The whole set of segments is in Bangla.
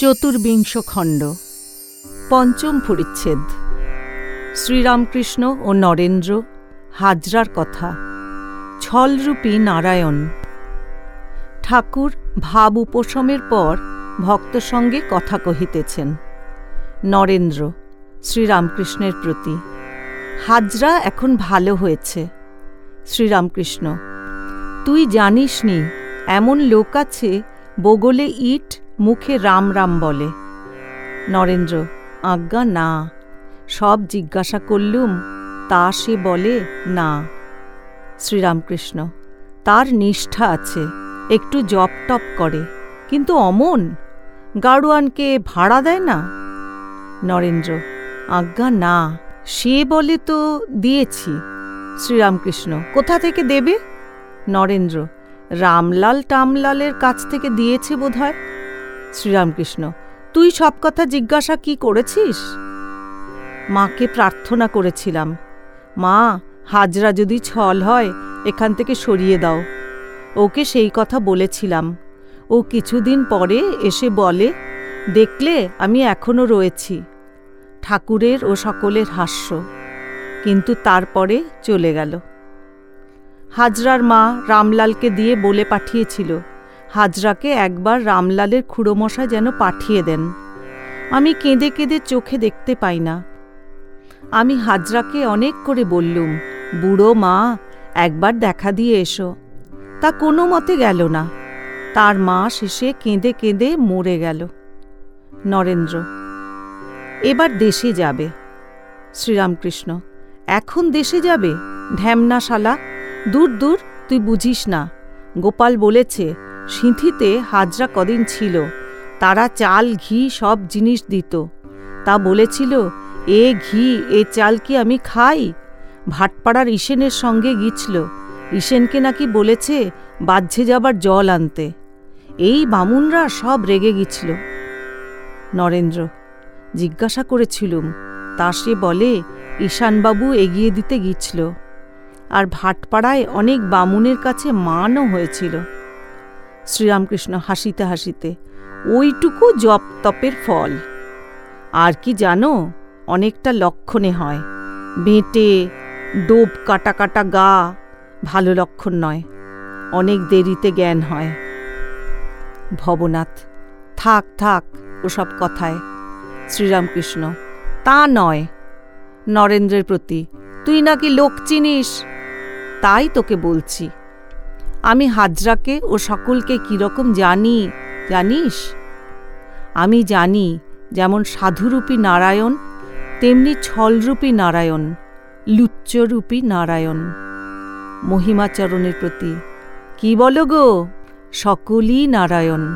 চতুর্বিংশ খণ্ড পঞ্চম পরিচ্ছেদ। শ্রীরামকৃষ্ণ ও নরেন্দ্র হাজরার কথা। ছলরূপী নারায়ণ। ঠাকুর ভাব উপশমের পর ভক্ত সঙ্গে কথা কহিতেছেন, নরেন্দ্র, শ্রীরামকৃষ্ণের প্রতি হাজরা এখন ভালো হয়েছে। শ্রীরামকৃষ্ণ, তুই জানিস নি এমন লোক আছে বগলে ইট মুখে রাম রাম বলে। নরেন্দ্র, আজ্ঞা, না। সব জিজ্ঞাসা করলুম, তা সে বলে, না। শ্রীরামকৃষ্ণ, তার নিষ্ঠা আছে, একটু জপ টপ করে। কিন্তু অমন? গাড়োয়ানকে ভাড়া দেয় না? নরেন্দ্র, আজ্ঞা, না। সে বলে তো দিয়েছি। শ্রীরামকৃষ্ণ, কোথা থেকে দেবে? নরেন্দ্র, রামলাল টামলালের কাছ থেকে দিয়েছে বোধহয়। শ্রীরামকৃষ্ণ, তুই সব কথা জিজ্ঞাসা কি করেছিস? মাকে প্রার্থনা করেছিলাম। মা, হাজরা যদি ছল হয়, এখান থেকে সরিয়ে দাও। ওকে সেই কথা বলেছিলাম। ও কিছুদিন পরে এসে বলে, দেখলে, আমি এখনও রয়েছি। ঠাকুরের ও সকলের হাস্য। কিন্তু তারপরে চলে গেল। হাজরার মা রামলালকে দিয়ে বলে পাঠিয়েছিল হাজরাকে একবার রামলালের খুড়োমশা যেন পাঠিয়ে দেন। আমি কেঁদে কেঁদে চোখে দেখতে পাই না। আমি হাজরাকে অনেক করে বললুম, বুড়ো মা, একবার দেখা দিয়ে এসো। তা কোনো মতে গেল না। তার মা শেষে কেঁদে কেঁদে মরে গেল। নরেন্দ্র, এবার দেশে যাবে। শ্রীরামকৃষ্ণ, এখন দেশে যাবে? ঢ্যামনা শালা দূর দূর, তুই বুঝিস না। গোপাল বলেছে সিঁথিতে হাজরা কদিন ছিল। তারা চাল, ঘি সব জিনিস দিত। তা বলেছিল, এ ঘি, এ চাল কি আমি খাই? ভাটপাড়ার ঈশেনের সঙ্গে গিয়েছিল। ইসেনকে নাকি বলেছে বাহ্যে যাবার জল আনতে। এই বামুনরা সব রেগে গিয়েছিল। নরেন্দ্র জিজ্ঞাসা করেছিলুম, তা সে বলে, ঈশানবাবু এগিয়ে দিতে গিয়েছিল। আর ভাটপাড়ায় অনেক বামুনের কাছে মানও হয়েছিল। শ্রীরামকৃষ্ণ হাসিতে হাসিতে, ওইটুকু জপ তপের ফল। আর কি জানো, অনেকটা লক্ষণে হয়। বেঁটে, ডোব কাটা কাটা গা, ভালো লক্ষণ নয়। অনেক দেরিতে জ্ঞান হয়। ভবনাথ, থাক থাক ওসব কথায়। শ্রীরামকৃষ্ণ, তা নয়। নরেন্দ্রের প্রতি তুই নাকি লোক চিনিস? তাই তোকে বলছি। আমি হাজরাকে ও সকলকে কীরকম জানি, জানিস? আমি জানি, যেমন সাধুরূপী নারায়ণ, তেমনি ছলরূপী নারায়ণ, লুচ্চরূপী নারায়ণ। মহিমাচরণের প্রতি, কি বলো গো? সকলই নারায়ণ।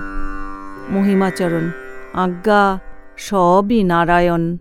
মহিমাচরণ, আজ্ঞা, সবই নারায়ণ।